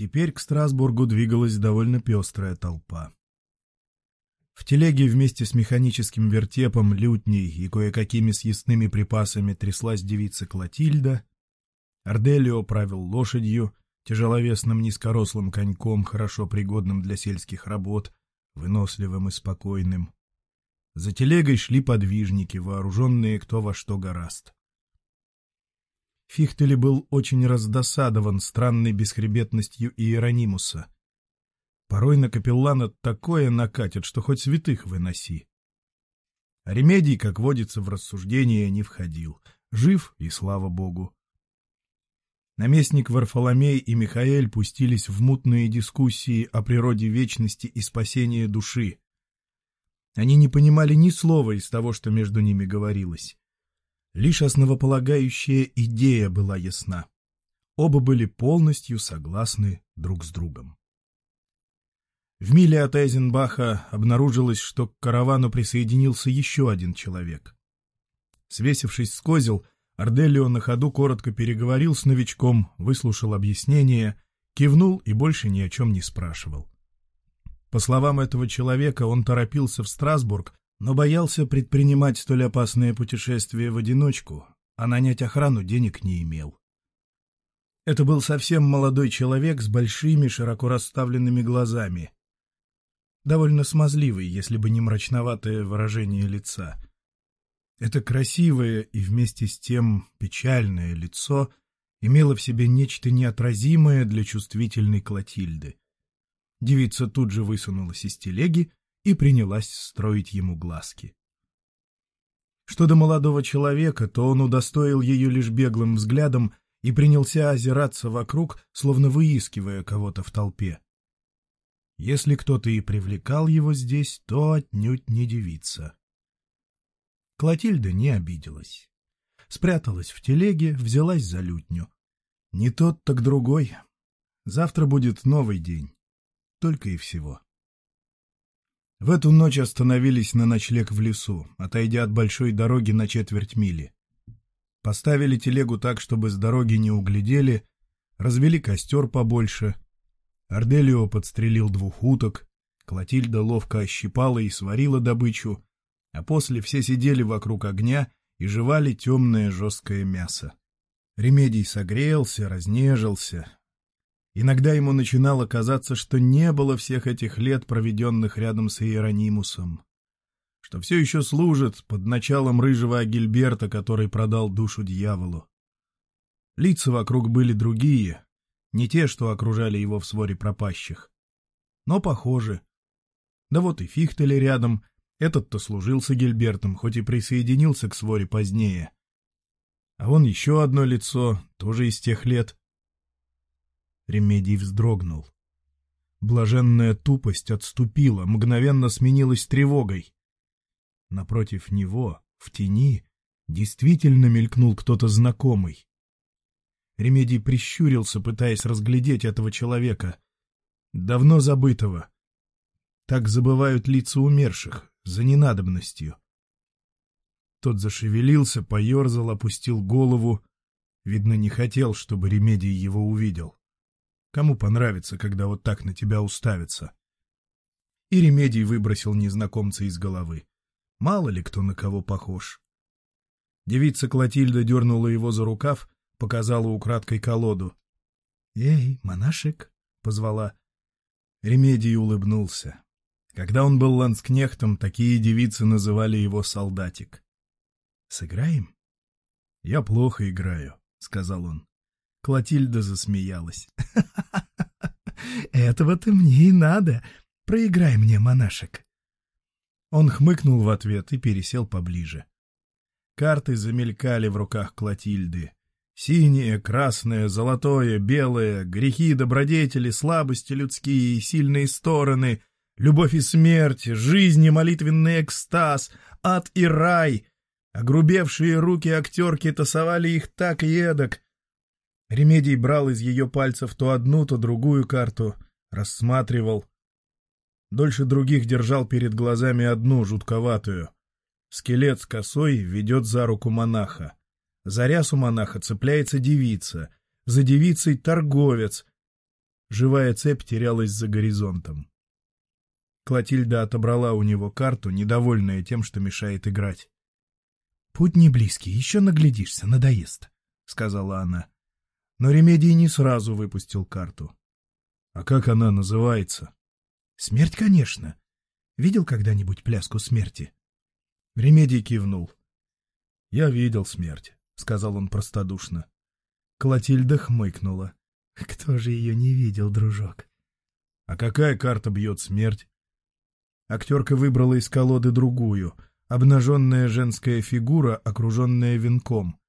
Теперь к Страсбургу двигалась довольно пестрая толпа. В телеге вместе с механическим вертепом, лютней и кое-какими съестными припасами тряслась девица Клотильда. Арделио правил лошадью, тяжеловесным низкорослым коньком, хорошо пригодным для сельских работ, выносливым и спокойным. За телегой шли подвижники, вооруженные кто во что гораст. Фихтели был очень раздосадован странной бесхребетностью Иеронимуса. Порой на капеллана такое накатит, что хоть святых выноси. А Ремедий, как водится, в рассуждение не входил. Жив, и слава богу. Наместник Варфоломей и Михаэль пустились в мутные дискуссии о природе вечности и спасении души. Они не понимали ни слова из того, что между ними говорилось. Лишь основополагающая идея была ясна. Оба были полностью согласны друг с другом. В миле от Эйзенбаха обнаружилось, что к каравану присоединился еще один человек. Свесившись с козел, Арделио на ходу коротко переговорил с новичком, выслушал объяснение, кивнул и больше ни о чем не спрашивал. По словам этого человека, он торопился в Страсбург, но боялся предпринимать столь опасное путешествие в одиночку, а нанять охрану денег не имел. Это был совсем молодой человек с большими, широко расставленными глазами, довольно смазливый, если бы не мрачноватое выражение лица. Это красивое и вместе с тем печальное лицо имело в себе нечто неотразимое для чувствительной Клотильды. Девица тут же высунулась из телеги и принялась строить ему глазки. Что до молодого человека, то он удостоил ее лишь беглым взглядом и принялся озираться вокруг, словно выискивая кого-то в толпе. Если кто-то и привлекал его здесь, то отнюдь не девица. Клотильда не обиделась. Спряталась в телеге, взялась за лютню. Не тот, так другой. Завтра будет новый день. Только и всего. В эту ночь остановились на ночлег в лесу, отойдя от большой дороги на четверть мили. Поставили телегу так, чтобы с дороги не углядели, развели костер побольше — Арделио подстрелил двух уток, Клотильда ловко ощипала и сварила добычу, а после все сидели вокруг огня и жевали темное жесткое мясо. Ремедий согрелся, разнежился. Иногда ему начинало казаться, что не было всех этих лет, проведенных рядом с Иеронимусом, что все еще служит под началом рыжего Агильберта, который продал душу дьяволу. Лица вокруг были другие, не те, что окружали его в своре пропащих. Но похожи. Да вот и Фихтели рядом. Этот-то служил с Гильбертом, хоть и присоединился к своре позднее. А вон еще одно лицо, тоже из тех лет. Ремедий вздрогнул. Блаженная тупость отступила, мгновенно сменилась тревогой. Напротив него, в тени, действительно мелькнул кто-то знакомый. Ремедий прищурился, пытаясь разглядеть этого человека. Давно забытого. Так забывают лица умерших, за ненадобностью. Тот зашевелился, поерзал, опустил голову. Видно, не хотел, чтобы Ремедий его увидел. Кому понравится, когда вот так на тебя уставится? И Ремедий выбросил незнакомца из головы. Мало ли кто на кого похож. Девица Клотильда дернула его за рукав, показала украдкой колоду. «Эй, монашек!» — позвала. Ремедий улыбнулся. Когда он был ланскнехтом, такие девицы называли его солдатик. «Сыграем?» «Я плохо играю», — сказал он. Клотильда засмеялась. «Этого-то мне и надо. Проиграй мне, монашек». Он хмыкнул в ответ и пересел поближе. Карты замелькали в руках Клотильды. Синее, красное, золотое, белое, грехи, добродетели, слабости людские и сильные стороны, любовь и смерть, жизнь и молитвенный экстаз, ад и рай. Огрубевшие руки актерки тасовали их так эдак. Ремедий брал из ее пальцев то одну, то другую карту, рассматривал. Дольше других держал перед глазами одну, жутковатую. Скелет с косой ведет за руку монаха. За рясу монаха цепляется девица, за девицей торговец. Живая цепь терялась за горизонтом. Клотильда отобрала у него карту, недовольная тем, что мешает играть. — Путь не близкий, еще наглядишься, надоест, — сказала она. Но Ремедий не сразу выпустил карту. — А как она называется? — Смерть, конечно. Видел когда-нибудь пляску смерти? Ремедий кивнул. — Я видел смерть, — сказал он простодушно. Клотильда хмыкнула. — Кто же ее не видел, дружок? — А какая карта бьет смерть? Актерка выбрала из колоды другую, обнаженная женская фигура, окруженная венком.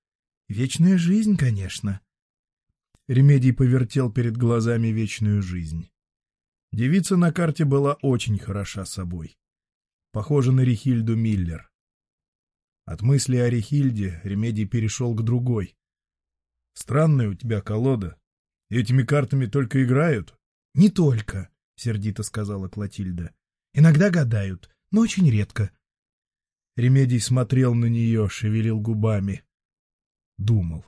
Вечная жизнь, конечно. Ремедий повертел перед глазами вечную жизнь. Девица на карте была очень хороша собой. Похожа на Рихильду Миллер. От мысли о Рихильде Ремедий перешел к другой. «Странная у тебя колода. Этими картами только играют?» «Не только», — сердито сказала Клотильда. Иногда гадают, но очень редко. Ремедий смотрел на нее, шевелил губами. Думал.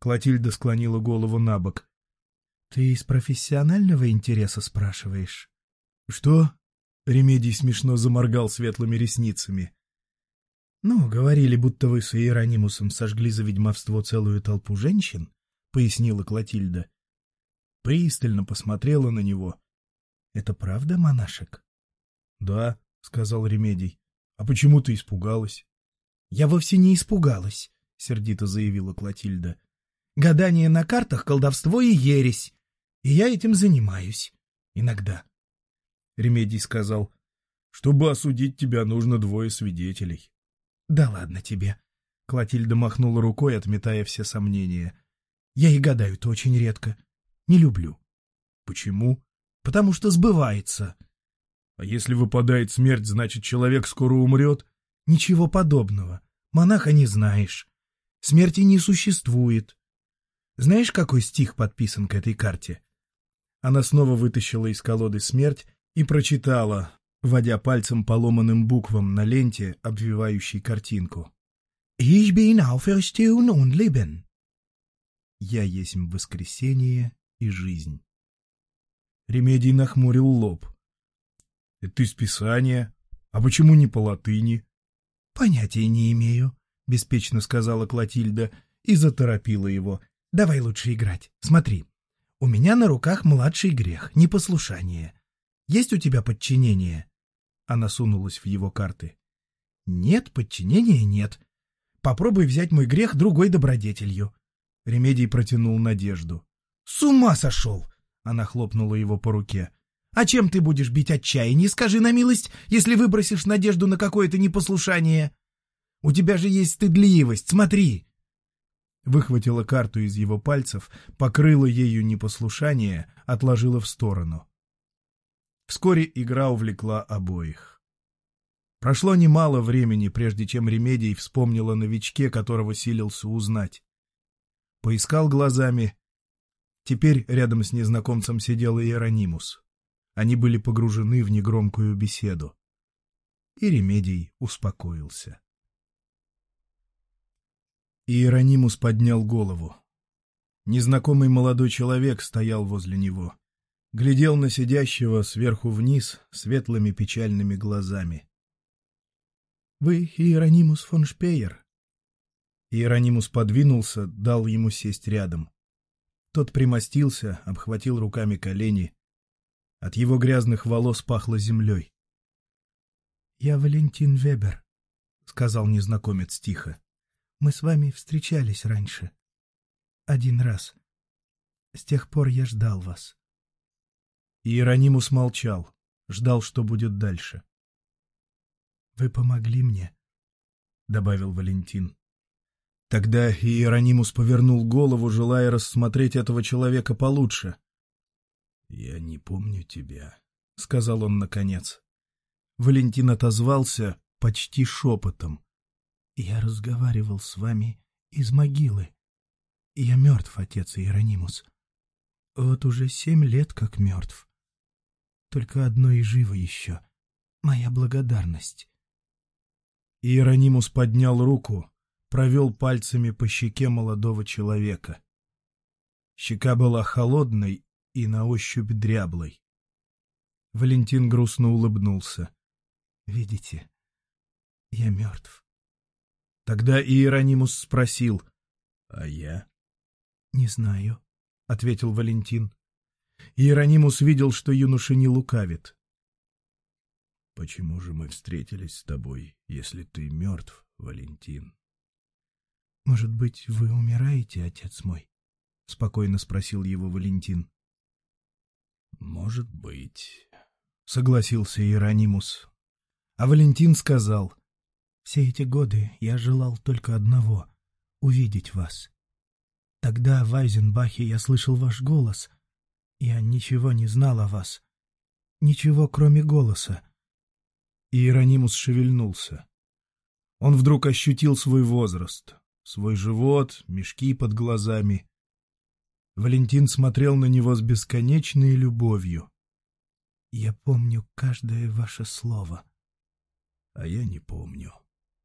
Клотильда склонила голову на бок. — Ты из профессионального интереса спрашиваешь? — Что? — Ремедий смешно заморгал светлыми ресницами. — Ну, говорили, будто вы с Иеронимусом сожгли за ведьмовство целую толпу женщин, — пояснила Клотильда. Пристально посмотрела на него. — Это правда, монашек? — Да, — сказал Ремедий. — А почему ты испугалась? — Я вовсе не испугалась, — сердито заявила Клотильда. — Гадание на картах — колдовство и ересь. И я этим занимаюсь. Иногда. Ремедий сказал. — Чтобы осудить тебя, нужно двое свидетелей. — Да ладно тебе. Клотильда махнула рукой, отметая все сомнения. — Я и гадаю-то очень редко. Не люблю. — Почему? — Потому что сбывается. — а если выпадает смерть, значит, человек скоро умрет? Ничего подобного. Монаха не знаешь. Смерти не существует. Знаешь, какой стих подписан к этой карте? Она снова вытащила из колоды смерть и прочитала, водя пальцем по ломаным буквам на ленте, обвивающей картинку. «Ich bin auferstehen und leben». «Я есть воскресение и жизнь». Ремедий нахмурил лоб. Это из Писания. А почему не по латыни? — Понятия не имею, — беспечно сказала Клотильда и заторопила его. — Давай лучше играть. Смотри. У меня на руках младший грех, непослушание. Есть у тебя подчинение? Она сунулась в его карты. — Нет, подчинения нет. Попробуй взять мой грех другой добродетелью. Ремедий протянул надежду. — С ума сошел! Она хлопнула его по руке. А чем ты будешь бить отчаяние, скажи на милость, если выбросишь надежду на какое-то непослушание? У тебя же есть стыдливость, смотри!» Выхватила карту из его пальцев, покрыла ею непослушание, отложила в сторону. Вскоре игра увлекла обоих. Прошло немало времени, прежде чем Ремедий вспомнил о новичке, которого силился узнать. Поискал глазами. Теперь рядом с незнакомцем сидел Иеронимус. Они были погружены в негромкую беседу. И Ремедий успокоился. Иеронимус поднял голову. Незнакомый молодой человек стоял возле него. Глядел на сидящего сверху вниз светлыми печальными глазами. — Вы Иеронимус фон Шпеер? Иеронимус подвинулся, дал ему сесть рядом. Тот примостился, обхватил руками колени, от его грязных волос пахло землей. — Я Валентин Вебер, — сказал незнакомец тихо. — Мы с вами встречались раньше. Один раз. С тех пор я ждал вас. Иеронимус молчал, ждал, что будет дальше. — Вы помогли мне, — добавил Валентин. Тогда Иеронимус повернул голову, желая рассмотреть этого человека получше. «Я не помню тебя», — сказал он наконец. Валентин отозвался почти шепотом. «Я разговаривал с вами из могилы. Я мертв, отец Иеронимус. Вот уже семь лет как мертв. Только одно и живо еще. Моя благодарность». Иеронимус поднял руку, провел пальцами по щеке молодого человека. Щека была холодной и на ощупь дряблой. Валентин грустно улыбнулся. — Видите, я мертв. Тогда Иеронимус спросил. — А я? — Не знаю, — ответил Валентин. Иеронимус видел, что юноша не лукавит. — Почему же мы встретились с тобой, если ты мертв, Валентин? — Может быть, вы умираете, отец мой? — спокойно спросил его Валентин. — Может быть, — согласился Иеронимус. А Валентин сказал, — Все эти годы я желал только одного — увидеть вас. Тогда в Айзенбахе я слышал ваш голос. Я ничего не знал о вас. Ничего, кроме голоса. Иеронимус шевельнулся. Он вдруг ощутил свой возраст, свой живот, мешки под глазами. Валентин смотрел на него с бесконечной любовью. — Я помню каждое ваше слово. — А я не помню, —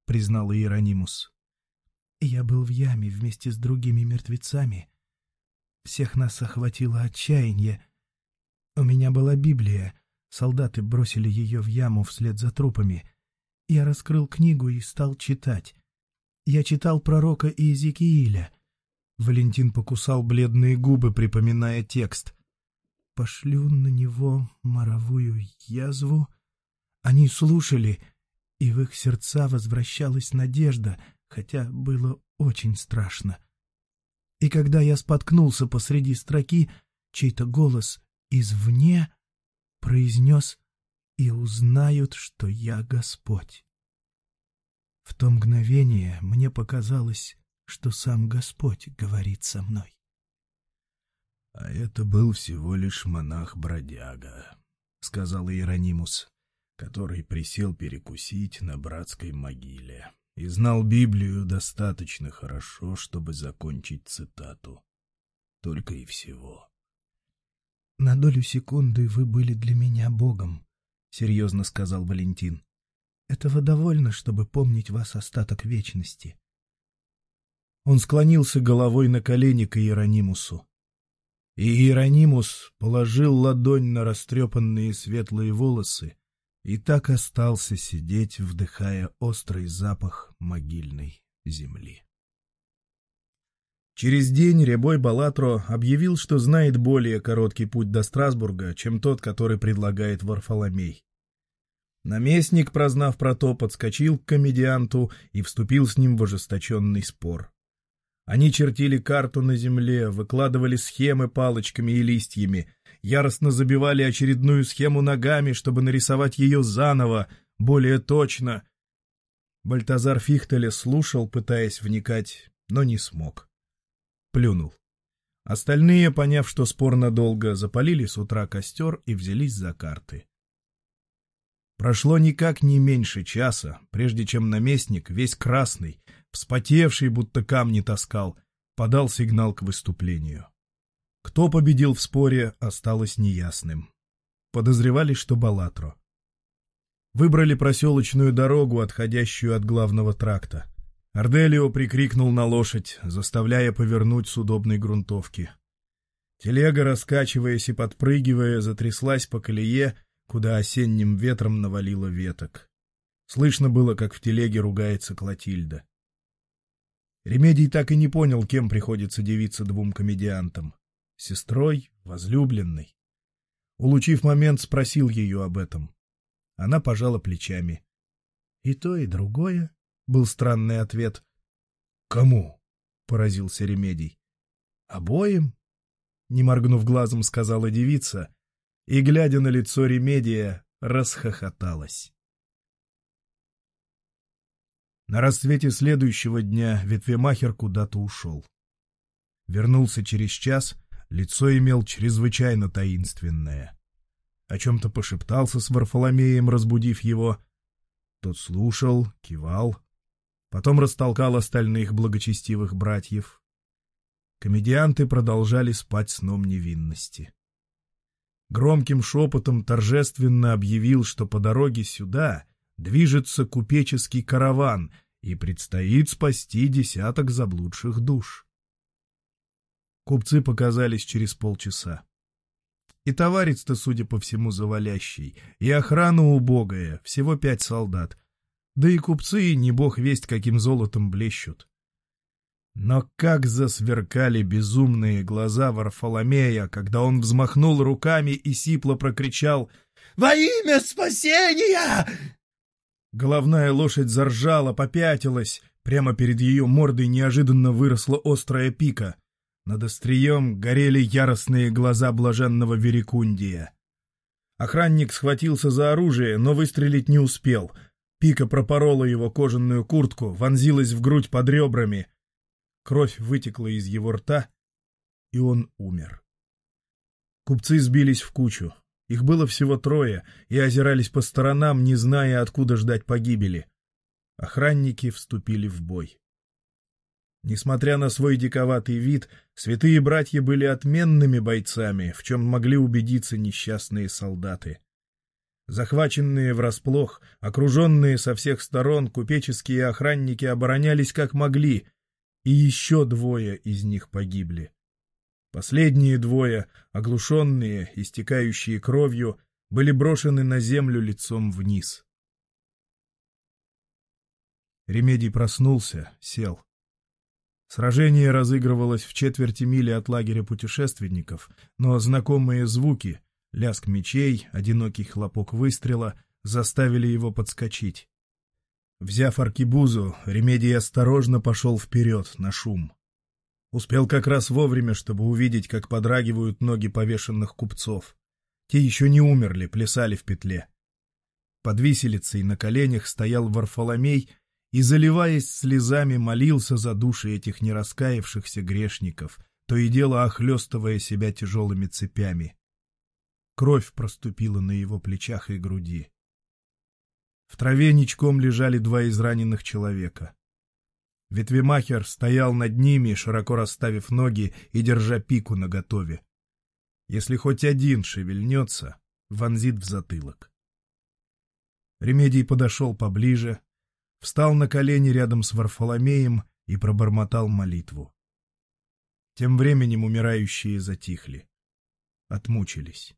признал Иеронимус. Я был в яме вместе с другими мертвецами. Всех нас охватило отчаяние. У меня была Библия. Солдаты бросили ее в яму вслед за трупами. Я раскрыл книгу и стал читать. Я читал пророка Иезекииля. Валентин покусал бледные губы, припоминая текст. «Пошлю на него моровую язву». Они слушали, и в их сердца возвращалась надежда — хотя было очень страшно. И когда я споткнулся посреди строки, чей-то голос извне произнес «И узнают, что я Господь». В то мгновение мне показалось, что сам Господь говорит со мной. — А это был всего лишь монах-бродяга, — сказал Иеронимус, который присел перекусить на братской могиле и знал Библию достаточно хорошо, чтобы закончить цитату. Только и всего. — На долю секунды вы были для меня Богом, — серьезно сказал Валентин. — Этого довольно, чтобы помнить вас остаток вечности. Он склонился головой на колени к Иеронимусу. И Иеронимус положил ладонь на растрепанные светлые волосы, и так остался сидеть, вдыхая острый запах могильной земли. Через день Рябой Балатро объявил, что знает более короткий путь до Страсбурга, чем тот, который предлагает Варфоломей. Наместник, прознав про то, подскочил к комедианту и вступил с ним в ожесточенный спор. Они чертили карту на земле, выкладывали схемы палочками и листьями, яростно забивали очередную схему ногами, чтобы нарисовать ее заново, более точно. Бальтазар Фихтеля слушал, пытаясь вникать, но не смог. Плюнул. Остальные, поняв, что спор надолго, запалили с утра костер и взялись за карты. Прошло никак не меньше часа, прежде чем наместник, весь красный, вспотевший, будто камни таскал, подал сигнал к выступлению. Кто победил в споре, осталось неясным. Подозревали, что Балатро. Выбрали проселочную дорогу, отходящую от главного тракта. Арделио прикрикнул на лошадь, заставляя повернуть с удобной грунтовки. Телега, раскачиваясь и подпрыгивая, затряслась по колее, куда осенним ветром навалило веток. Слышно было, как в телеге ругается Клотильда. Ремедий так и не понял, кем приходится девиться двум комедиантам — сестрой, возлюбленной. Улучив момент, спросил ее об этом. Она пожала плечами. — И то, и другое, — был странный ответ. — Кому? — поразился Ремедий. — Обоим, — не моргнув глазом, сказала девица, и, глядя на лицо Ремедия, расхохоталась. На рассвете следующего дня ветвемахер куда-то ушел. Вернулся через час, лицо имел чрезвычайно таинственное. О чем-то пошептался с Варфоломеем, разбудив его. Тот слушал, кивал, потом растолкал остальных благочестивых братьев. Комедианты продолжали спать сном невинности. Громким шепотом торжественно объявил, что по дороге сюда движется купеческий караван, и предстоит спасти десяток заблудших душ. Купцы показались через полчаса. И товарищ-то, судя по всему, завалящий, и охрана убогая, всего пять солдат. Да и купцы, не бог весть, каким золотом блещут. Но как засверкали безумные глаза Варфоломея, когда он взмахнул руками и сипло прокричал «Во имя спасения!» Головная лошадь заржала, попятилась. Прямо перед ее мордой неожиданно выросла острая пика. Над острием горели яростные глаза блаженного Верикундия. Охранник схватился за оружие, но выстрелить не успел. Пика пропорола его кожаную куртку, вонзилась в грудь под ребрами. Кровь вытекла из его рта, и он умер. Купцы сбились в кучу. Их было всего трое, и озирались по сторонам, не зная, откуда ждать погибели. Охранники вступили в бой. Несмотря на свой диковатый вид, святые братья были отменными бойцами, в чем могли убедиться несчастные солдаты. Захваченные врасплох, окруженные со всех сторон, купеческие охранники оборонялись как могли, и еще двое из них погибли. Последние двое, оглушенные, истекающие кровью, были брошены на землю лицом вниз. Ремедий проснулся, сел. Сражение разыгрывалось в четверти мили от лагеря путешественников, но знакомые звуки, лязг мечей, одинокий хлопок выстрела, заставили его подскочить. Взяв аркибузу, Ремедий осторожно пошел вперед, на шум. Успел как раз вовремя, чтобы увидеть, как подрагивают ноги повешенных купцов. Те еще не умерли, плясали в петле. Под виселицей на коленях стоял Варфоломей и, заливаясь слезами, молился за души этих нераскаявшихся грешников, то и дело охлестывая себя тяжелыми цепями. Кровь проступила на его плечах и груди. В траве ничком лежали два израненных человека. Ветвемахер стоял над ними, широко расставив ноги и держа пику наготове. Если хоть один шевельнется, вонзит в затылок. Ремедий подошел поближе, встал на колени рядом с Варфоломеем и пробормотал молитву. Тем временем умирающие затихли. Отмучились.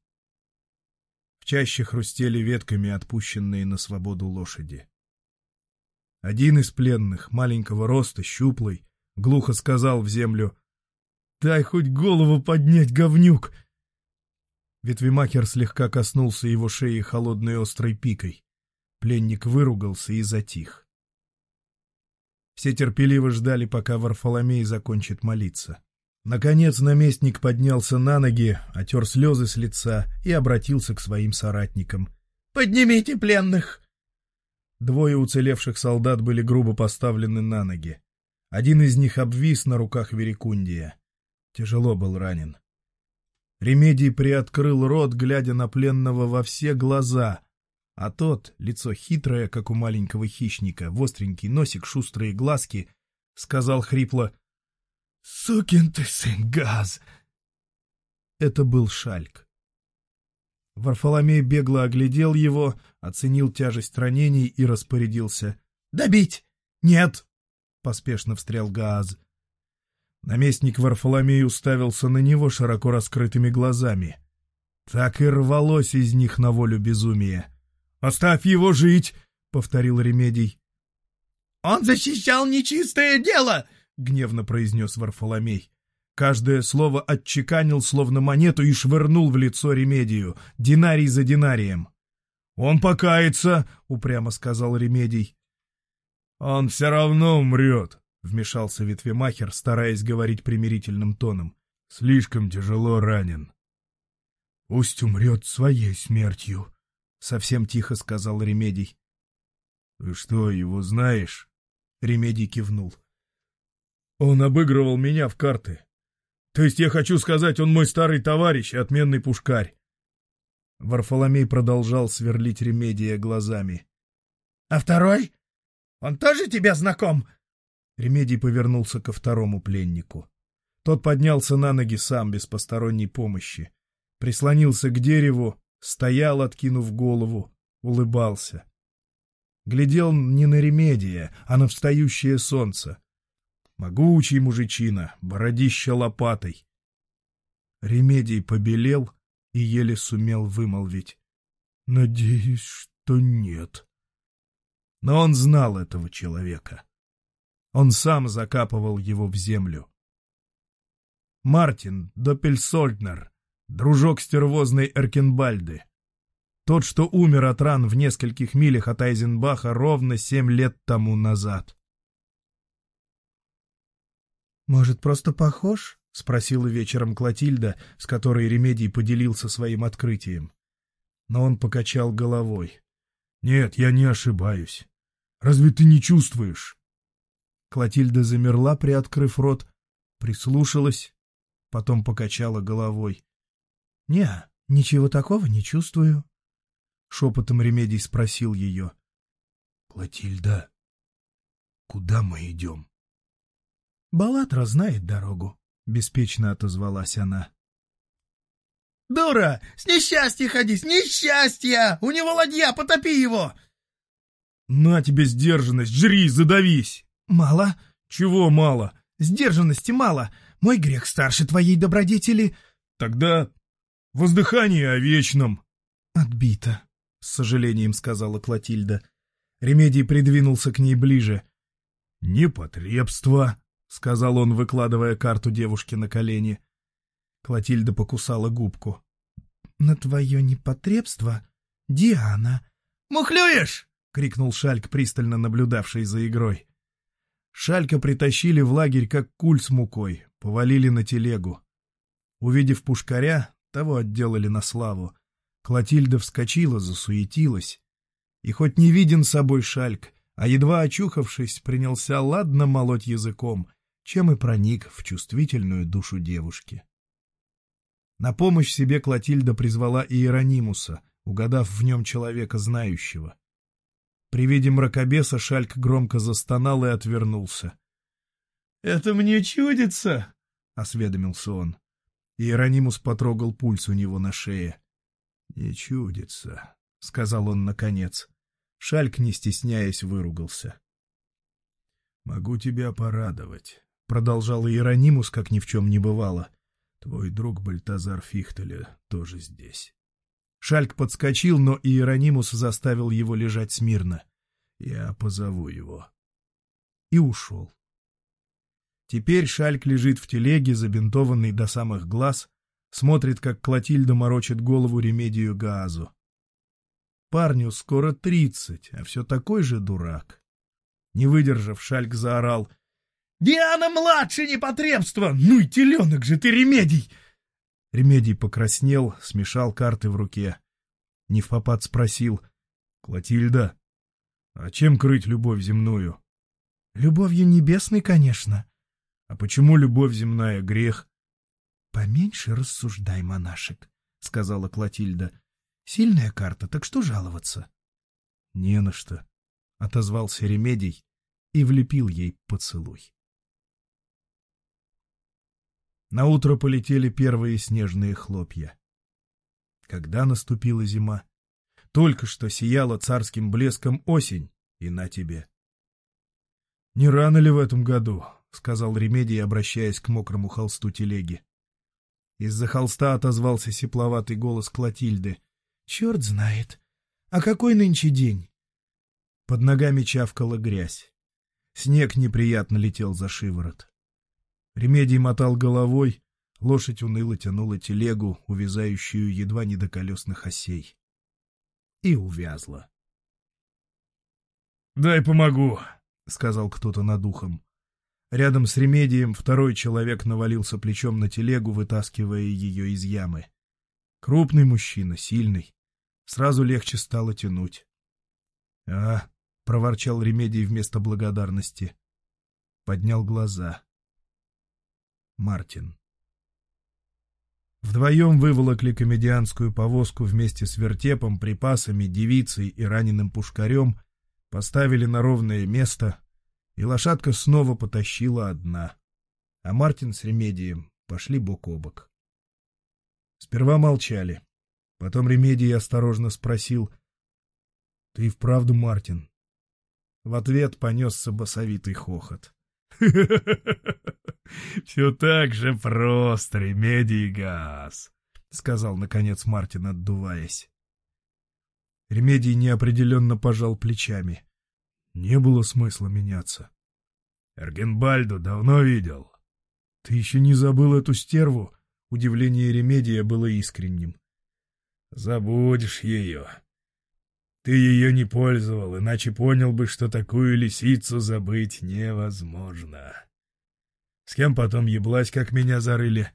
В чаще хрустели ветками отпущенные на свободу лошади. Один из пленных, маленького роста, щуплый, глухо сказал в землю «Дай хоть голову поднять, говнюк!» Ветвимахер слегка коснулся его шеи холодной острой пикой. Пленник выругался и затих. Все терпеливо ждали, пока Варфоломей закончит молиться. Наконец наместник поднялся на ноги, отер слезы с лица и обратился к своим соратникам. «Поднимите пленных!» Двое уцелевших солдат были грубо поставлены на ноги. Один из них обвис на руках Верикундия. Тяжело был ранен. Ремедий приоткрыл рот, глядя на пленного во все глаза, а тот, лицо хитрое, как у маленького хищника, востренький носик, шустрые глазки, сказал хрипло «Сукин ты сын, газ!» Это был Шальк. Варфоломей бегло оглядел его, оценил тяжесть ранений и распорядился. «Добить!» «Нет!» — поспешно встрял Гааз. Наместник Варфоломей уставился на него широко раскрытыми глазами. Так и рвалось из них на волю безумия. «Оставь его жить!» — повторил Ремедий. «Он защищал нечистое дело!» — гневно произнес Варфоломей. Каждое слово отчеканил, словно монету, и швырнул в лицо Ремедию, динарий за динарием. «Он покается!» — упрямо сказал Ремедий. «Он все равно умрет!» — вмешался Ветвемахер, стараясь говорить примирительным тоном. «Слишком тяжело ранен». «Пусть умрет своей смертью», — совсем тихо сказал Ремедий. «Ты что, его знаешь?» — Ремедий кивнул. «Он обыгрывал меня в карты. То есть я хочу сказать, он мой старый товарищ и отменный пушкарь. Варфоломей продолжал сверлить Ремедия глазами. — А второй? Он тоже тебе знаком? Ремедий повернулся ко второму пленнику. Тот поднялся на ноги сам, без посторонней помощи. Прислонился к дереву, стоял, откинув голову, улыбался. Глядел не на Ремедия, а на встающее солнце. Могучий мужичина, бородища лопатой. Ремедий побелел и еле сумел вымолвить. «Надеюсь, что нет». Но он знал этого человека. Он сам закапывал его в землю. Мартин Доппельсольтнер, дружок стервозной Эркенбальды. Тот, что умер от ран в нескольких милях от Айзенбаха ровно семь лет тому назад. «Может, просто похож?» — спросила вечером Клотильда, с которой Ремедий поделился своим открытием. Но он покачал головой. «Нет, я не ошибаюсь. Разве ты не чувствуешь?» Клотильда замерла, приоткрыв рот, прислушалась, потом покачала головой. — Не, ничего такого не чувствую. Шепотом Ремедий спросил ее. — Клотильда, куда мы идем? — Балатра знает дорогу, — беспечно отозвалась она. — Дура! С несчастья ходи, с несчастья! У него ладья, потопи его! — На тебе сдержанность, жри, задавись! — Мало. — Чего мало? — Сдержанности мало. Мой грех старше твоей добродетели. — Тогда воздыхание о вечном. — Отбито, — с сожалением сказала Клотильда. Ремедий придвинулся к ней ближе. — Непотребство, — сказал он, выкладывая карту девушки на колени. Клотильда покусала губку. — На твое непотребство, Диана. — Мухлюешь! — крикнул Шальк, пристально наблюдавший за игрой. Шалька притащили в лагерь, как куль с мукой, повалили на телегу. Увидев пушкаря, того отделали на славу. Клотильда вскочила, засуетилась. И хоть не виден собой Шальк, а едва очухавшись, принялся ладно молоть языком, чем и проник в чувствительную душу девушки. На помощь себе Клотильда призвала Иеронимуса, угадав в нем человека знающего. При виде мракобеса Шальк громко застонал и отвернулся. — Это мне чудится! — осведомился он. Иеронимус потрогал пульс у него на шее. — Не чудится, — сказал он наконец. Шальк, не стесняясь, выругался. — Могу тебя порадовать. — продолжал Иеронимус, как ни в чем не бывало. — Твой друг Бальтазар Фихтеля тоже здесь. Шальк подскочил, но Иеронимус заставил его лежать смирно. — Я позову его. И ушел. Теперь Шальк лежит в телеге, забинтованный до самых глаз, смотрит, как Клотильда морочит голову Ремедию Газу. Парню скоро тридцать, а все такой же дурак. Не выдержав, Шальк заорал — Диана младше непотребство! Ну и теленок же ты, Ремедий! Ремедий покраснел, смешал карты в руке. Невпопад спросил. — Клотильда, а чем крыть любовь земную? — Любовью небесной, конечно. — А почему любовь земная — грех? — Поменьше рассуждай, монашек, — сказала Клотильда. — Сильная карта, так что жаловаться? — Не на что, — отозвался Ремедий и влепил ей поцелуй. На утро полетели первые снежные хлопья. Когда наступила зима? Только что сияла царским блеском осень, и на тебе. — Не рано ли в этом году? — сказал Ремедий, обращаясь к мокрому холсту телеги. Из-за холста отозвался сепловатый голос Клотильды. — Черт знает. А какой нынче день? Под ногами чавкала грязь. Снег неприятно летел за шиворот. Ремедий мотал головой, лошадь уныло тянула телегу, увязающую едва не до колесных осей. И увязла. — Дай помогу, — сказал кто-то над ухом. Рядом с Ремедием второй человек навалился плечом на телегу, вытаскивая ее из ямы. Крупный мужчина, сильный. Сразу легче стало тянуть. — А, — проворчал Ремедий вместо благодарности. Поднял глаза. Мартин. Вдвоем выволокли комедианскую повозку вместе с вертепом, припасами, девицей и раненым пушкарем, поставили на ровное место, и лошадка снова потащила одна, а Мартин с Ремедием пошли бок о бок. Сперва молчали. Потом Ремедий осторожно спросил, — Ты вправду Мартин? В ответ понесся басовитый хохот. Все так же просто, Ремедий Газ. — сказал, наконец, Мартин, отдуваясь. Ремедий неопределенно пожал плечами. Не было смысла меняться. — Эргенбальду давно видел. — Ты еще не забыл эту стерву? Удивление Ремедия было искренним. — Забудешь ее. Ты ее не пользовал, иначе понял бы, что такую лисицу забыть невозможно. С кем потом еблась, как меня зарыли?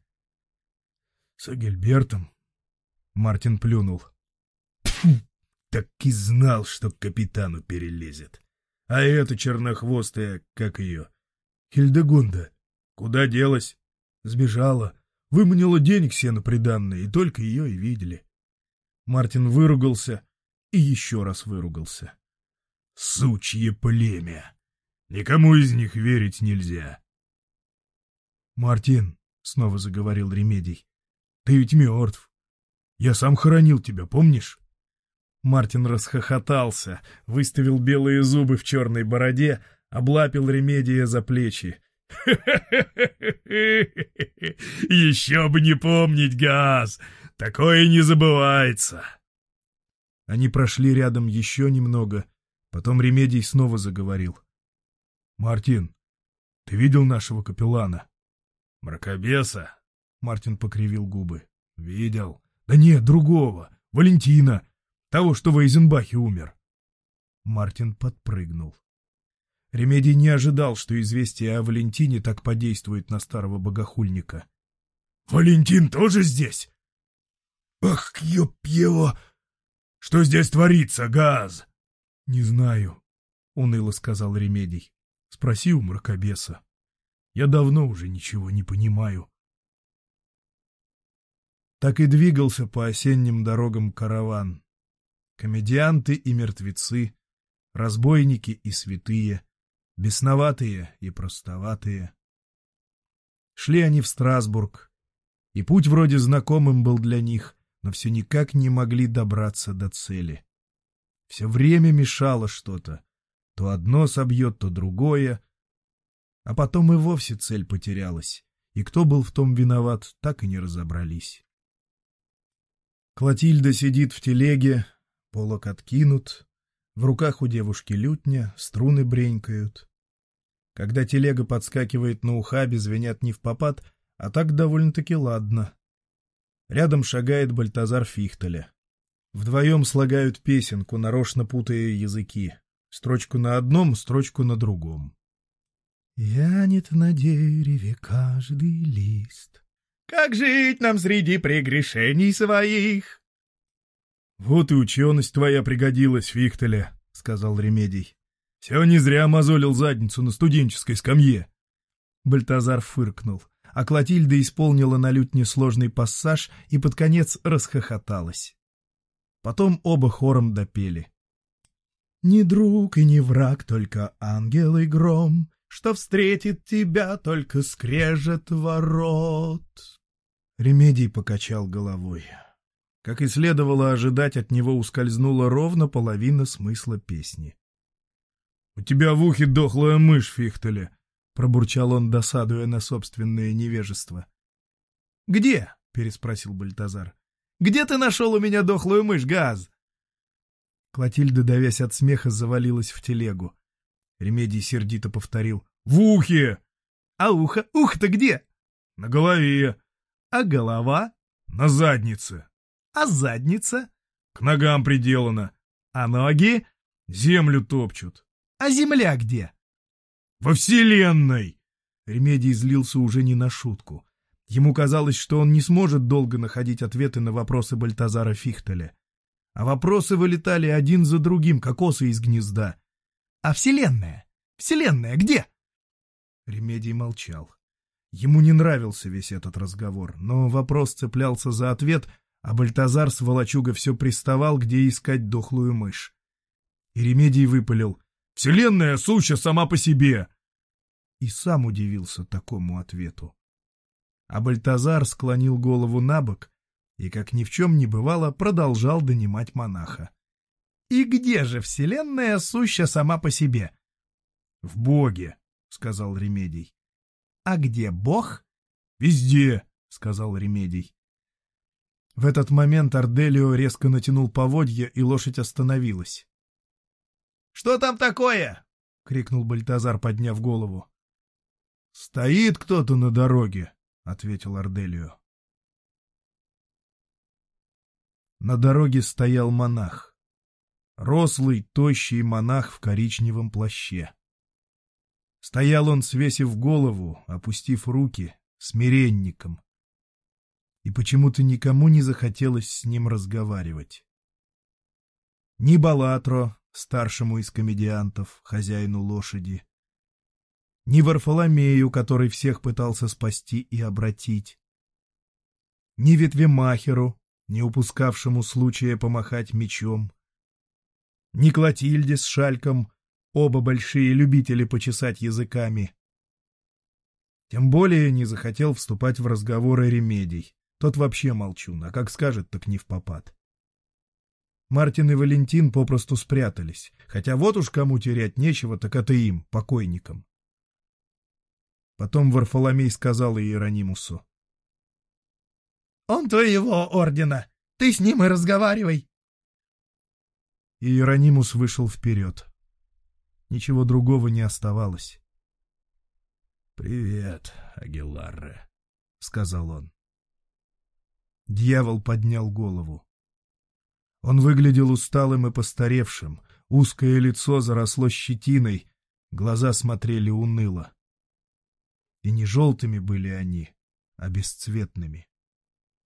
— С Агельбертом. Мартин плюнул. — Так и знал, что к капитану перелезет. А эта чернохвостая, как ее? — Хильдегунда. — Куда делась? — Сбежала. Выманила денег себе на приданное, и только ее и видели. Мартин выругался и еще раз выругался. — Сучье племя! Никому из них верить нельзя. — Мартин, — снова заговорил Ремедий, — ты ведь мертв. Я сам хоронил тебя, помнишь? Мартин расхохотался, выставил белые зубы в черной бороде, облапил Ремедия за плечи. Еще бы не помнить, Газ! Такое не забывается!» Они прошли рядом еще немного, потом Ремедий снова заговорил. «Мартин, ты видел нашего капеллана?» «Мракобеса?» Мартин покривил губы. «Видел». «Да нет, другого, Валентина, того, что в Эйзенбахе умер». Мартин подпрыгнул. Ремедий не ожидал, что известие о Валентине так подействует на старого богохульника. — Валентин тоже здесь? — Ах, ёб его! Что здесь творится, Газ? — Не знаю, — уныло сказал Ремедий. — Спроси у мракобеса. Я давно уже ничего не понимаю. Так и двигался по осенним дорогам караван. Комедианты и мертвецы, разбойники и святые — бесноватые и простоватые. Шли они в Страсбург, и путь вроде знакомым был для них, но все никак не могли добраться до цели. Все время мешало что-то, то одно собьет, то другое, а потом и вовсе цель потерялась, и кто был в том виноват, так и не разобрались. Клотильда сидит в телеге, полок откинут, в руках у девушки лютня, струны бренькают. Когда телега подскакивает на ухабе, звенят не в попад, а так довольно-таки ладно. Рядом шагает Бальтазар Фихтеля. Вдвоем слагают песенку, нарочно путая языки. Строчку на одном, строчку на другом. Вянет на дереве каждый лист. Как жить нам среди прегрешений своих? «Вот и ученость твоя пригодилась, Фихтеля», — сказал Ремедий. «Все не зря мозолил задницу на студенческой скамье». Бальтазар фыркнул, а Клотильда исполнила на лютне сложный пассаж и под конец расхохоталась. Потом оба хором допели. «Не друг и не враг, только ангел и гром, что встретит тебя, только скрежет ворот». Ремедий покачал головой. Как и следовало ожидать, от него ускользнула ровно половина смысла песни. — У тебя в ухе дохлая мышь, Фихтеля! — пробурчал он, досадуя на собственное невежество. — Где? — переспросил Бальтазар. — Где ты нашел у меня дохлую мышь, Газ? Клотильда, давясь от смеха, завалилась в телегу. Ремедий сердито повторил. — В ухе! — А ухо? Ухо-то где? — На голове. — А голова? — На заднице. А задница? К ногам приделана. А ноги? Землю топчут. А земля где? Во Вселенной! Ремедий злился уже не на шутку. Ему казалось, что он не сможет долго находить ответы на вопросы Бальтазара Фихтеля. А вопросы вылетали один за другим, как осы из гнезда. «А Вселенная? Вселенная где?» Ремедий молчал. Ему не нравился весь этот разговор, но вопрос цеплялся за ответ — а Бальтазар с волочуга все приставал, где искать дохлую мышь. И Ремедий выпалил «Вселенная суща сама по себе!» И сам удивился такому ответу. А Бальтазар склонил голову на бок и, как ни в чем не бывало, продолжал донимать монаха. «И где же Вселенная суща сама по себе?» «В Боге», — сказал Ремедий. «А где Бог?» «Везде», — сказал Ремедий. В этот момент Арделио резко натянул поводья, и лошадь остановилась. — Что там такое? — крикнул Бальтазар, подняв голову. — Стоит кто-то на дороге, — ответил Арделио. На дороге стоял монах. Рослый, тощий монах в коричневом плаще. Стоял он, свесив голову, опустив руки, смиренником. И почему-то никому не захотелось с ним разговаривать. Ни Балатро, старшему из комедиантов, хозяину лошади, ни Варфоломею, который всех пытался спасти и обратить, ни Ветвемахеру, не упускавшему случая помахать мечом, ни Клотильде с Шальком, оба большие любители почесать языками. Тем более не захотел вступать в разговоры ремедий. Тот вообще молчун, а как скажет, так не в попад. Мартин и Валентин попросту спрятались, хотя вот уж кому терять нечего, так это им, покойникам. Потом Варфоломей сказал Иеронимусу. — Он твоего ордена, ты с ним и разговаривай. Иеронимус вышел вперед. Ничего другого не оставалось. — Привет, Агиларре, — сказал он. Дьявол поднял голову. Он выглядел усталым и постаревшим, узкое лицо заросло щетиной, глаза смотрели уныло. И не желтыми были они, а бесцветными.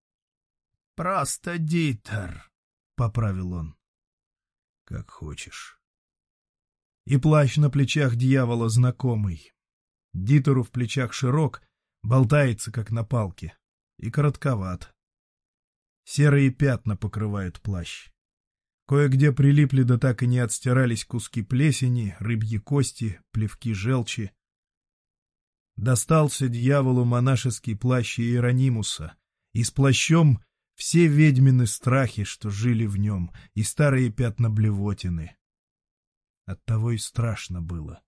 — Просто Дитер, — поправил он. — Как хочешь. И плащ на плечах дьявола знакомый. Дитеру в плечах широк, болтается, как на палке, и коротковат. Серые пятна покрывают плащ. Кое-где прилипли да так и не отстирались куски плесени, рыбьи кости, плевки желчи. Достался дьяволу монашеский плащ Иеронимуса, и с плащом все ведьмины страхи, что жили в нем, и старые пятна блевотины. Оттого и страшно было.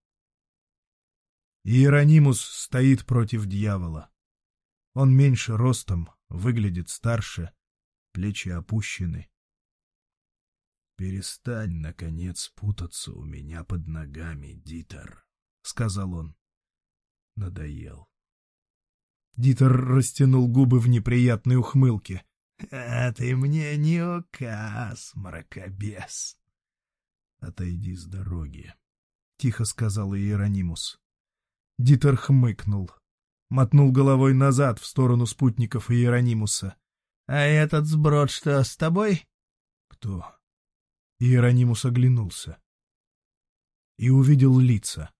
Иеронимус стоит против дьявола. Он меньше ростом, выглядит старше, плечи опущены. «Перестань, наконец, путаться у меня под ногами, Дитер», — сказал он. «Надоел». Дитер растянул губы в неприятной ухмылке. — А ты мне не указ, мракобес. — Отойди с дороги, — тихо сказал Иеронимус. Дитер хмыкнул. Мотнул головой назад в сторону спутников Иеронимуса. А этот сброд что, с тобой? Кто? Иеронимус оглянулся. И увидел лица.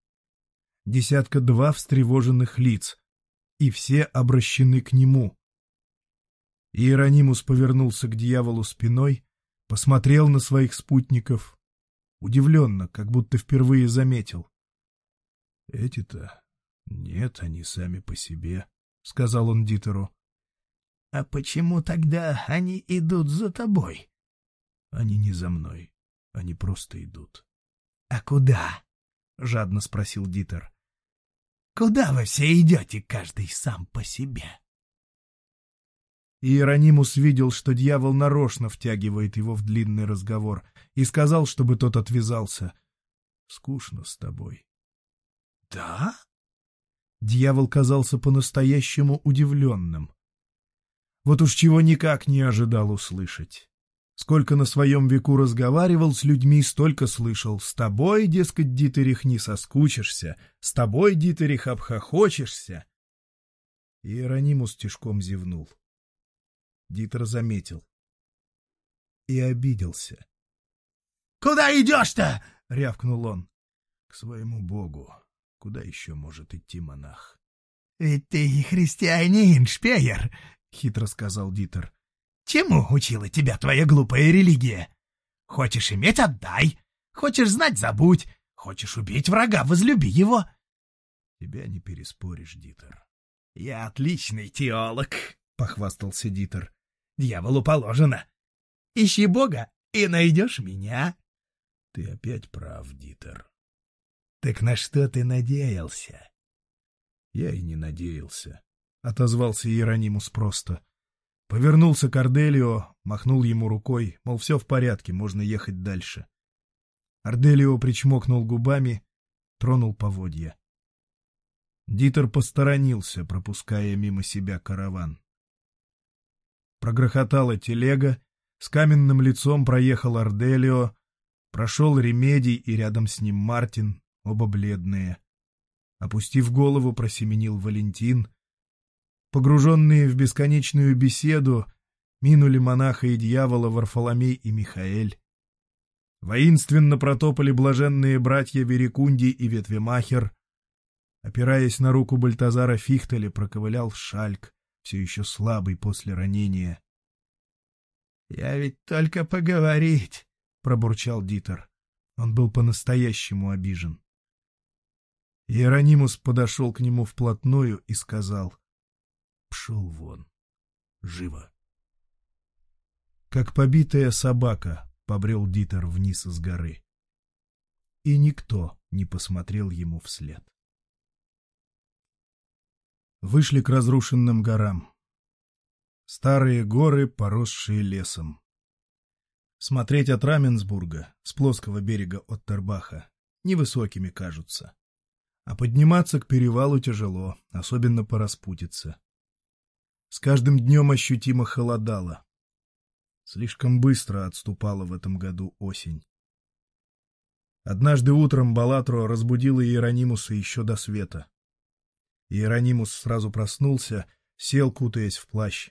Десятка два встревоженных лиц. И все обращены к нему. Иеронимус повернулся к дьяволу спиной, посмотрел на своих спутников. Удивленно, как будто впервые заметил. — Эти-то? Нет, они сами по себе, — сказал он Дитеру. — А почему тогда они идут за тобой? — Они не за мной. Они просто идут. — А куда? — жадно спросил Дитер. — Куда вы все идете, каждый сам по себе? Иеронимус видел, что дьявол нарочно втягивает его в длинный разговор, и сказал, чтобы тот отвязался. — Скучно с тобой. — Да? Дьявол казался по-настоящему удивленным. Вот уж чего никак не ожидал услышать. Сколько на своем веку разговаривал с людьми, столько слышал. С тобой, дескать, Дитерих, не соскучишься. С тобой, Дитерих, обхохочешься. Иеронимус тяжком зевнул. Дитер заметил. И обиделся. — Куда идешь-то? — рявкнул он. — К своему богу. Куда еще может идти монах? — Ведь ты христианин, Шпеер, — хитро сказал Дитер. — Чему учила тебя твоя глупая религия? Хочешь иметь — отдай. Хочешь знать — забудь. Хочешь убить врага — возлюби его. — Тебя не переспоришь, Дитер. — Я отличный теолог, — похвастался Дитер. — Дьяволу положено. Ищи Бога и найдешь меня. — Ты опять прав, Дитер. — Так на что ты надеялся? — Я и не надеялся. — отозвался Иеронимус просто. Повернулся к Арделио, махнул ему рукой, мол, все в порядке, можно ехать дальше. Арделио причмокнул губами, тронул поводья. Дитер посторонился, пропуская мимо себя караван. Прогрохотала телега, с каменным лицом проехал Арделио, прошел Ремедий и рядом с ним Мартин, оба бледные. Опустив голову, просеменил Валентин. Погруженные в бесконечную беседу, минули монаха и дьявола Варфоломей и Михаэль. Воинственно протопали блаженные братья Верикунди и Ветвемахер. Опираясь на руку Бальтазара Фихтеля, проковылял Шальк, все еще слабый после ранения. — Я ведь только поговорить, — пробурчал Дитер. Он был по-настоящему обижен. Иеронимус подошел к нему вплотную и сказал — Пшел вон. Живо. Как побитая собака побрел Дитер вниз из горы. И никто не посмотрел ему вслед. Вышли к разрушенным горам. Старые горы, поросшие лесом. Смотреть от Раменсбурга, с плоского берега Оттербаха, невысокими кажутся. А подниматься к перевалу тяжело, особенно по распутице. С каждым днем ощутимо холодало. Слишком быстро отступала в этом году осень. Однажды утром Балатро разбудила Иеронимуса еще до света. Иеронимус сразу проснулся, сел, кутаясь в плащ.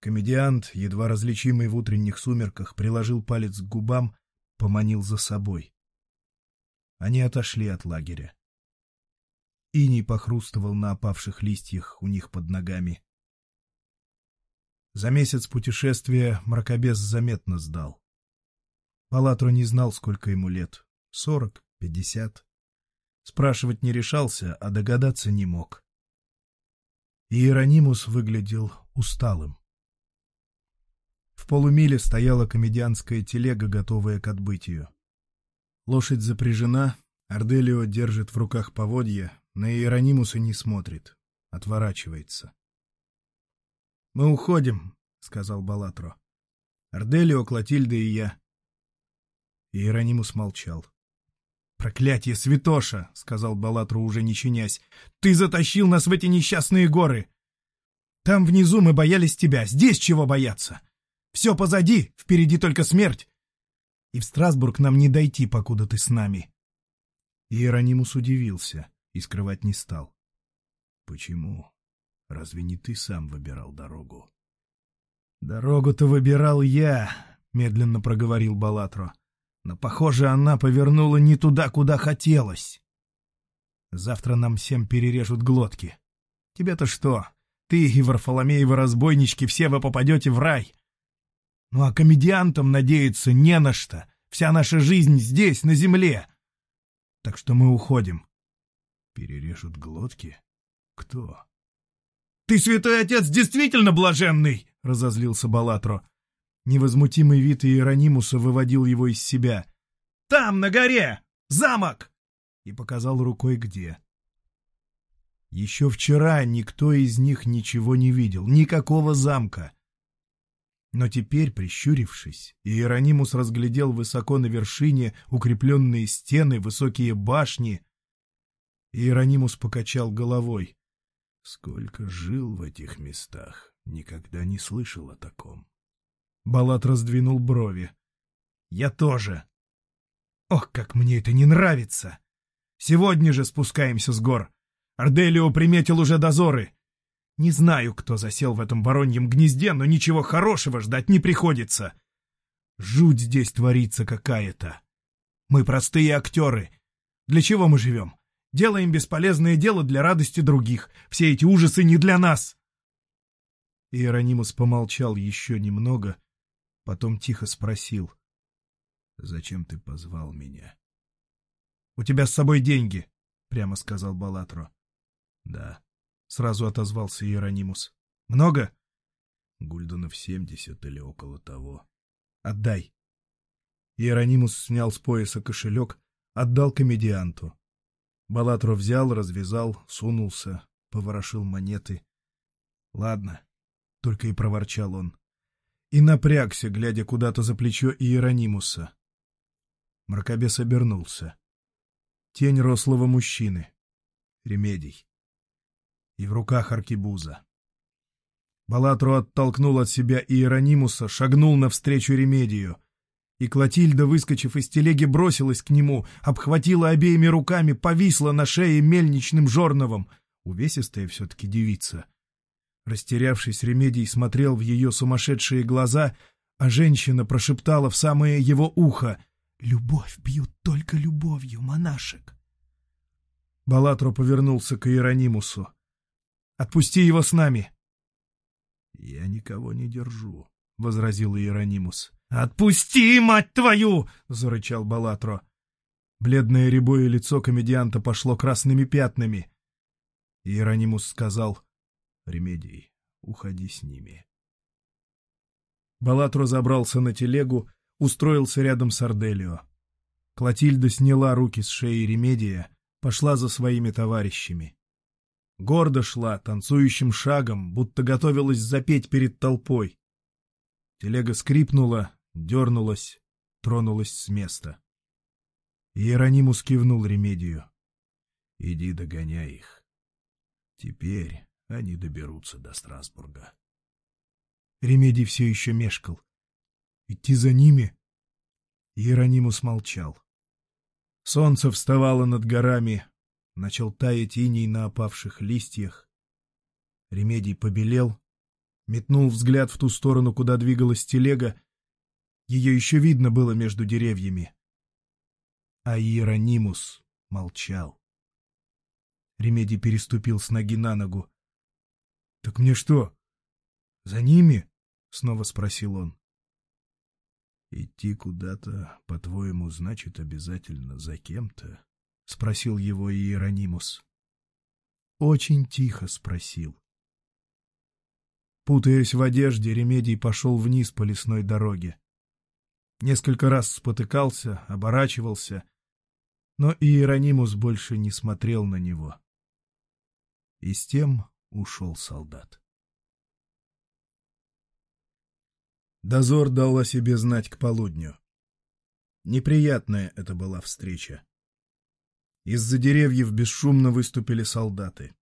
Комедиант, едва различимый в утренних сумерках, приложил палец к губам, поманил за собой. Они отошли от лагеря. Иней похрустывал на опавших листьях у них под ногами. За месяц путешествия мракобес заметно сдал. Палатро не знал, сколько ему лет — сорок, пятьдесят. Спрашивать не решался, а догадаться не мог. Иеронимус выглядел усталым. В полумиле стояла комедианская телега, готовая к отбытию. Лошадь запряжена, Арделио держит в руках поводья, на Иеронимуса не смотрит, отворачивается. — Мы уходим, — сказал Балатро. — Арделио, Клотильда и я. Иеронимус молчал. — Проклятие, святоша! — сказал Балатро, уже не чинясь. — Ты затащил нас в эти несчастные горы! Там внизу мы боялись тебя, здесь чего бояться? Все позади, впереди только смерть. И в Страсбург нам не дойти, покуда ты с нами. Иеронимус удивился и скрывать не стал. — Почему? Разве не ты сам выбирал дорогу? — Дорогу-то выбирал я, — медленно проговорил Балатро. Но, похоже, она повернула не туда, куда хотелось. Завтра нам всем перережут глотки. Тебе-то что? Ты и Варфоломеевы разбойнички, все вы попадете в рай. Ну а комедиантам надеяться не на что. Вся наша жизнь здесь, на земле. Так что мы уходим. Перережут глотки? Кто? «Ты, святой отец, действительно блаженный!» — разозлился Балатро. Невозмутимый вид Иеронимуса выводил его из себя. «Там, на горе! Замок!» И показал рукой где. Еще вчера никто из них ничего не видел, никакого замка. Но теперь, прищурившись, Иеронимус разглядел высоко на вершине укрепленные стены, высокие башни. Иеронимус покачал головой. Сколько жил в этих местах, никогда не слышал о таком. Балат раздвинул брови. Я тоже. Ох, как мне это не нравится! Сегодня же спускаемся с гор. Арделио приметил уже дозоры. Не знаю, кто засел в этом вороньем гнезде, но ничего хорошего ждать не приходится. Жуть здесь творится какая-то. Мы простые актеры. Для чего мы живем? Делаем бесполезное дело для радости других. Все эти ужасы не для нас. Иеронимус помолчал еще немного, потом тихо спросил. — Зачем ты позвал меня? — У тебя с собой деньги, — прямо сказал Балатро. — Да, — сразу отозвался Иеронимус. — Много? — Гульденов семьдесят или около того. — Отдай. Иеронимус снял с пояса кошелек, отдал комедианту. Балатро взял, развязал, сунулся, поворошил монеты. — Ладно, только и проворчал он. И напрягся, глядя куда-то за плечо Иеронимуса. Мракобес обернулся. Тень рослого мужчины. Ремедий. И в руках аркибуза. Балатру оттолкнул от себя Иеронимуса, шагнул навстречу Ремедию. И Клотильда, выскочив из телеги, бросилась к нему, обхватила обеими руками, повисла на шее мельничным жорновом. Увесистая все-таки девица. Растерявшись, Ремедий смотрел в ее сумасшедшие глаза, а женщина прошептала в самое его ухо «Любовь бьют только любовью, монашек». Балатро повернулся к Иеронимусу. «Отпусти его с нами!» «Я никого не держу», — возразил Иеронимус. «Отпусти, мать твою!» — зарычал Балатро. Бледное рябое лицо комедианта пошло красными пятнами. Иеронимус сказал, «Ремедий, уходи с ними». Балатро забрался на телегу, устроился рядом с Арделио. Клотильда сняла руки с шеи Ремедия, пошла за своими товарищами. Гордо шла, танцующим шагом, будто готовилась запеть перед толпой. Телега скрипнула, дернулась, тронулась с места. Иеронимус кивнул Ремедию. — Иди догоняй их. Теперь они доберутся до Страсбурга. Ремедий все еще мешкал. — Идти за ними? Иеронимус молчал. Солнце вставало над горами, Начал таять иней на опавших листьях. Ремедий побелел, метнул взгляд в ту сторону, куда двигалась телега. Ее еще видно было между деревьями. А Иеронимус молчал. Ремедий переступил с ноги на ногу. — Так мне что, за ними? — снова спросил он. — Идти куда-то, по-твоему, значит обязательно за кем-то? — спросил его Иеронимус. Очень тихо спросил. Путаясь в одежде, Ремедий пошел вниз по лесной дороге. Несколько раз спотыкался, оборачивался, но Иеронимус больше не смотрел на него. И с тем ушел солдат. Дозор дал о себе знать к полудню. Неприятная это была встреча. Из-за деревьев бесшумно выступили солдаты.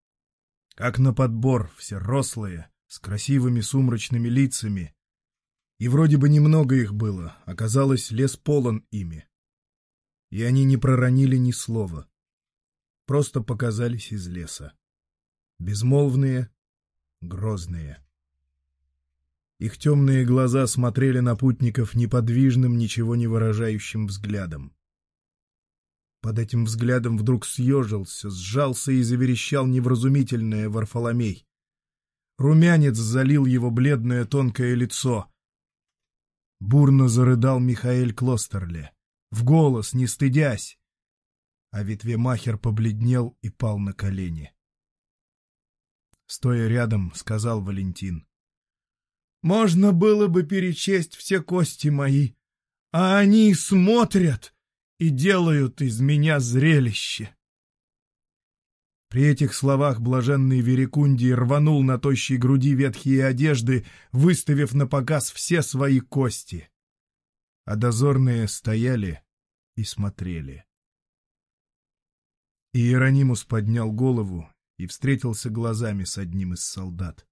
Как на подбор, все рослые, с красивыми сумрачными лицами. И вроде бы немного их было, оказалось, лес полон ими. И они не проронили ни слова. Просто показались из леса. Безмолвные, грозные. Их темные глаза смотрели на путников неподвижным, ничего не выражающим взглядом. Под этим взглядом вдруг съежился, сжался и заверещал невразумительное Варфоломей. Румянец залил его бледное тонкое лицо. Бурно зарыдал Михаэль Клостерле, в голос, не стыдясь. А ветвемахер побледнел и пал на колени. Стоя рядом, сказал Валентин. — Можно было бы перечесть все кости мои, а они смотрят и делают из меня зрелище. При этих словах блаженный Верикундий рванул на тощей груди ветхие одежды, выставив на показ все свои кости. А дозорные стояли и смотрели. Иеронимус поднял голову и встретился глазами с одним из солдат.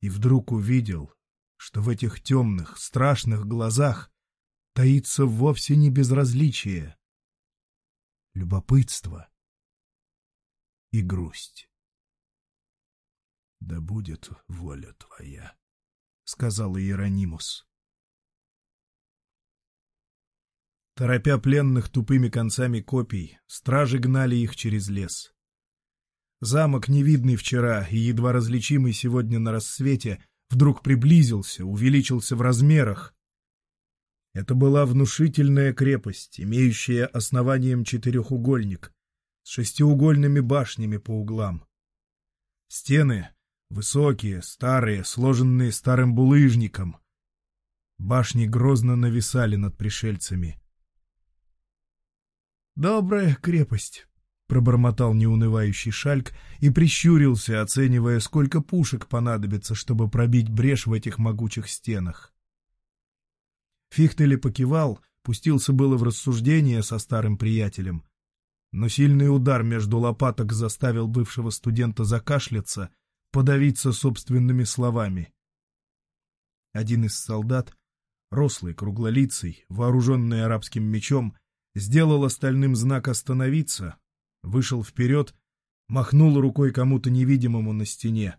И вдруг увидел, что в этих темных, страшных глазах таится вовсе не безразличие, любопытство и грусть. — Да будет воля твоя, — сказал Иеронимус. Торопя пленных тупыми концами копий, стражи гнали их через лес. Замок, невидный вчера и едва различимый сегодня на рассвете, вдруг приблизился, увеличился в размерах, это была внушительная крепость, имеющая основанием четырехугольник, с шестиугольными башнями по углам. Стены высокие, старые, сложенные старым булыжником. Башни грозно нависали над пришельцами. «Добрая крепость», — пробормотал неунывающий Шальк и прищурился, оценивая, сколько пушек понадобится, чтобы пробить брешь в этих могучих стенах. Фихтели покивал, пустился было в рассуждение со старым приятелем, но сильный удар между лопаток заставил бывшего студента закашляться, подавиться собственными словами. Один из солдат, рослый, круглолицый, вооруженный арабским мечом, сделал остальным знак «остановиться», вышел вперед, махнул рукой кому-то невидимому на стене.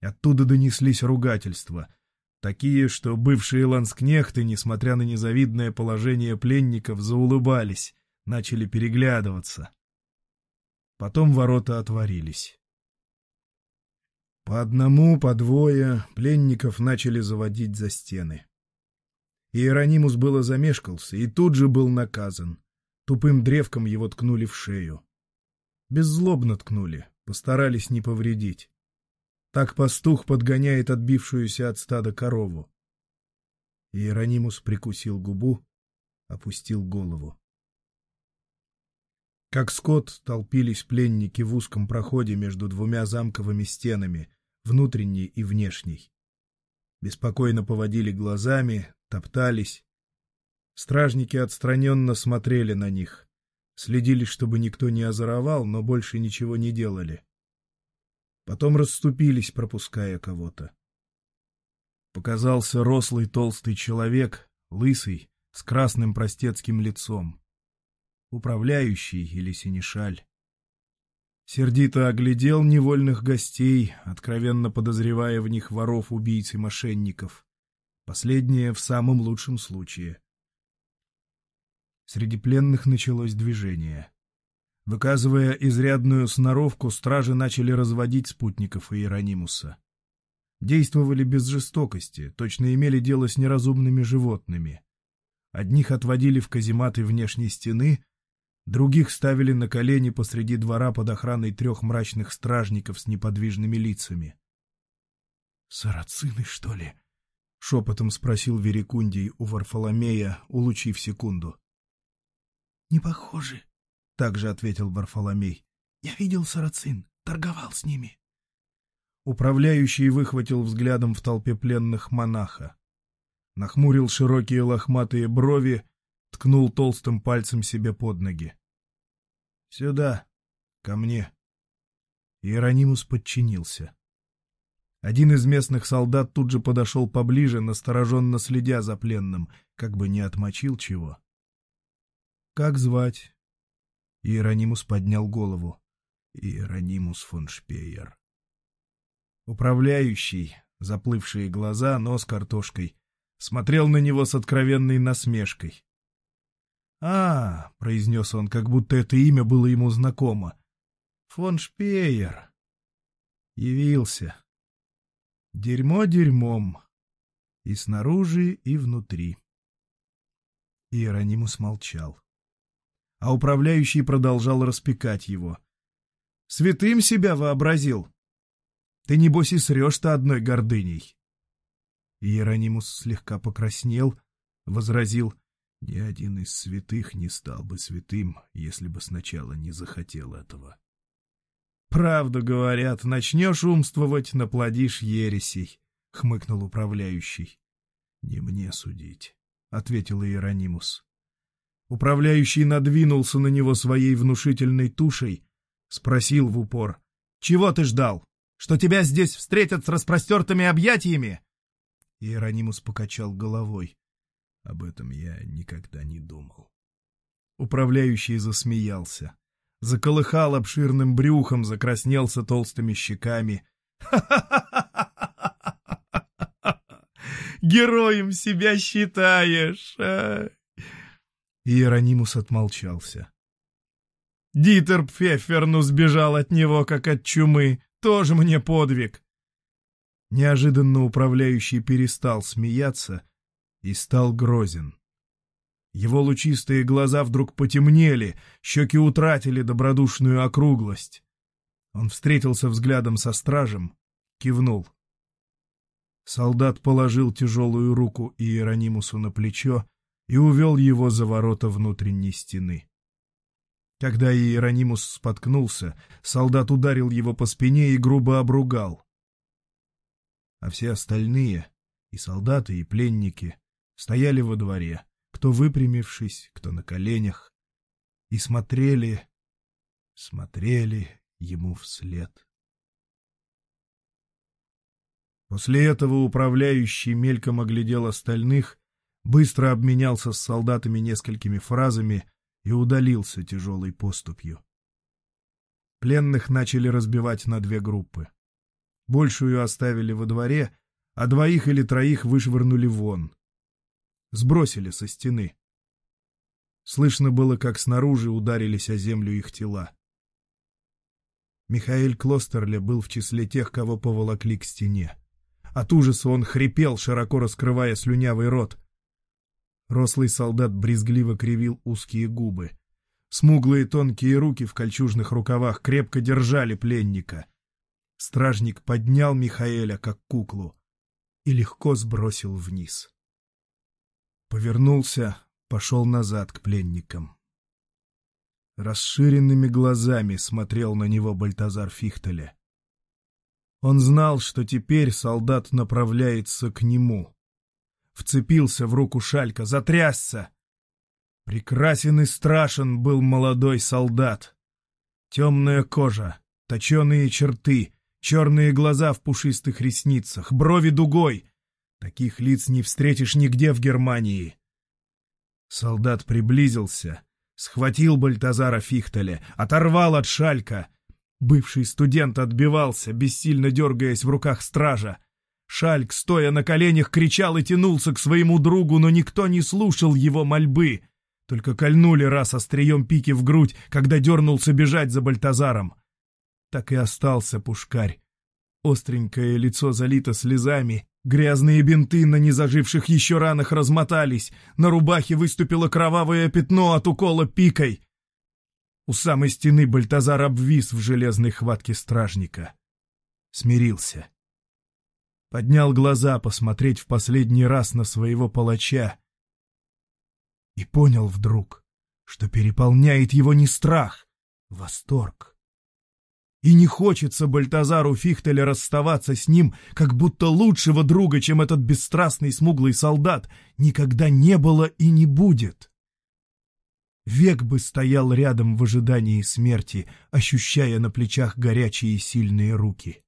Оттуда донеслись ругательства, такие, что бывшие ланскнехты, несмотря на незавидное положение пленников, заулыбались, начали переглядываться. Потом ворота отворились. По одному, по двое пленников начали заводить за стены. Иеронимус было замешкался и тут же был наказан. Тупым древком его ткнули в шею. Беззлобно ткнули, постарались не повредить. Так пастух подгоняет отбившуюся от стада корову. Иеронимус прикусил губу, опустил голову. Как скот толпились пленники в узком проходе между двумя замковыми стенами, внутренней и внешней. Беспокойно поводили глазами, топтались. Стражники отстраненно смотрели на них, следили, чтобы никто не озоровал, но больше ничего не делали. Потом расступились, пропуская кого-то. Показался рослый толстый человек, лысый, с красным простецким лицом управляющий или синешаль. Сердито оглядел невольных гостей, откровенно подозревая в них воров, убийц и мошенников. Последнее в самом лучшем случае. Среди пленных началось движение. Выказывая изрядную сноровку, стражи начали разводить спутников Иеронимуса. Действовали без жестокости, точно имели дело с неразумными животными. Одних отводили в казематы внешней стены, Других ставили на колени посреди двора под охраной трех мрачных стражников с неподвижными лицами. — Сарацины, что ли? — шепотом спросил Верикундий у Варфоломея, улучив секунду. — Не похожи, — также ответил Варфоломей. — Я видел сарацин, торговал с ними. Управляющий выхватил взглядом в толпе пленных монаха. Нахмурил широкие лохматые брови, ткнул толстым пальцем себе под ноги. «Сюда, ко мне». Иеронимус подчинился. Один из местных солдат тут же подошел поближе, настороженно следя за пленным, как бы не отмочил чего. «Как звать?» Иеронимус поднял голову. Иеронимус фон Шпеер. Управляющий, заплывшие глаза, нос картошкой, смотрел на него с откровенной насмешкой. «А», — произнес он, как будто это имя было ему знакомо, — «фон Шпеер». Явился. Дерьмо дерьмом. И снаружи, и внутри. Иеронимус молчал. А управляющий продолжал распекать его. «Святым себя вообразил! Ты, небось, и срешь-то одной гордыней!» Иеронимус слегка покраснел, возразил — ни один из святых не стал бы святым, если бы сначала не захотел этого. «Правду говорят, начнешь умствовать, наплодишь ересей», — хмыкнул управляющий. «Не мне судить», — ответил Иеронимус. Управляющий надвинулся на него своей внушительной тушей, спросил в упор. «Чего ты ждал? Что тебя здесь встретят с распростертыми объятиями?» Иеронимус покачал головой. Об этом я никогда не думал. Управляющий засмеялся. Заколыхал обширным брюхом, закраснелся толстыми щеками. Героем себя считаешь, а? Иеронимус отмолчался. Дитер Пфефферну сбежал от него, как от чумы. Тоже мне подвиг. Неожиданно управляющий перестал смеяться и стал грозен. Его лучистые глаза вдруг потемнели, щеки утратили добродушную округлость. Он встретился взглядом со стражем, кивнул. Солдат положил тяжелую руку Иеронимусу на плечо и увел его за ворота внутренней стены. Когда Иеронимус споткнулся, солдат ударил его по спине и грубо обругал. А все остальные, и солдаты, и пленники, стояли во дворе, кто выпрямившись, кто на коленях, и смотрели, смотрели ему вслед. После этого управляющий мельком оглядел остальных, быстро обменялся с солдатами несколькими фразами и удалился тяжелой поступью. Пленных начали разбивать на две группы. Большую оставили во дворе, а двоих или троих вышвырнули вон. Сбросили со стены. Слышно было, как снаружи ударились о землю их тела. Михаил Клостерле был в числе тех, кого поволокли к стене. От ужаса он хрипел, широко раскрывая слюнявый рот. Рослый солдат брезгливо кривил узкие губы. Смуглые тонкие руки в кольчужных рукавах крепко держали пленника. Стражник поднял Михаэля, как куклу, и легко сбросил вниз. Повернулся, пошел назад к пленникам. Расширенными глазами смотрел на него Бальтазар Фихтеля. Он знал, что теперь солдат направляется к нему вцепился в руку Шалька, затрясся. Прекрасен и страшен был молодой солдат. Темная кожа, точеные черты, черные глаза в пушистых ресницах, брови дугой. Таких лиц не встретишь нигде в Германии. Солдат приблизился, схватил Бальтазара Фихтеля, оторвал от Шалька. Бывший студент отбивался, бессильно дергаясь в руках стража. Шальк, стоя на коленях, кричал и тянулся к своему другу, но никто не слушал его мольбы. Только кольнули раз острием пики в грудь, когда дернулся бежать за Бальтазаром. Так и остался пушкарь. Остренькое лицо залито слезами, грязные бинты на незаживших еще ранах размотались, на рубахе выступило кровавое пятно от укола пикой. У самой стены Бальтазар обвис в железной хватке стражника. Смирился поднял глаза посмотреть в последний раз на своего палача и понял вдруг, что переполняет его не страх, восторг. И не хочется Бальтазару Фихтеля расставаться с ним, как будто лучшего друга, чем этот бесстрастный смуглый солдат, никогда не было и не будет. Век бы стоял рядом в ожидании смерти, ощущая на плечах горячие и сильные руки.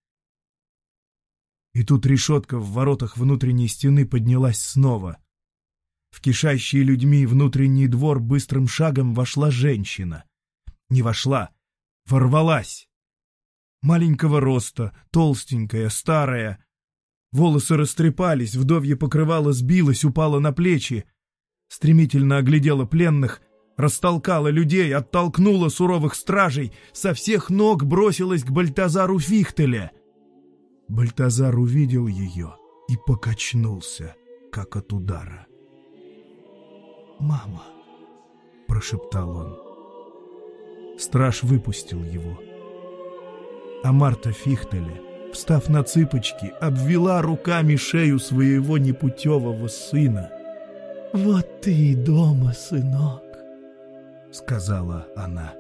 И тут решетка в воротах внутренней стены поднялась снова. В кишащий людьми внутренний двор быстрым шагом вошла женщина. Не вошла, ворвалась. Маленького роста, толстенькая, старая. Волосы растрепались, вдовье покрывало сбилось, упало на плечи. Стремительно оглядела пленных — растолкала людей, оттолкнула суровых стражей, со всех ног бросилась к Бальтазару Фихтеля. Бальтазар увидел ее и покачнулся, как от удара. «Мама!» — прошептал он. Страж выпустил его. А Марта Фихтеле, встав на цыпочки, обвела руками шею своего непутевого сына. «Вот ты и дома, сынок!» — сказала она.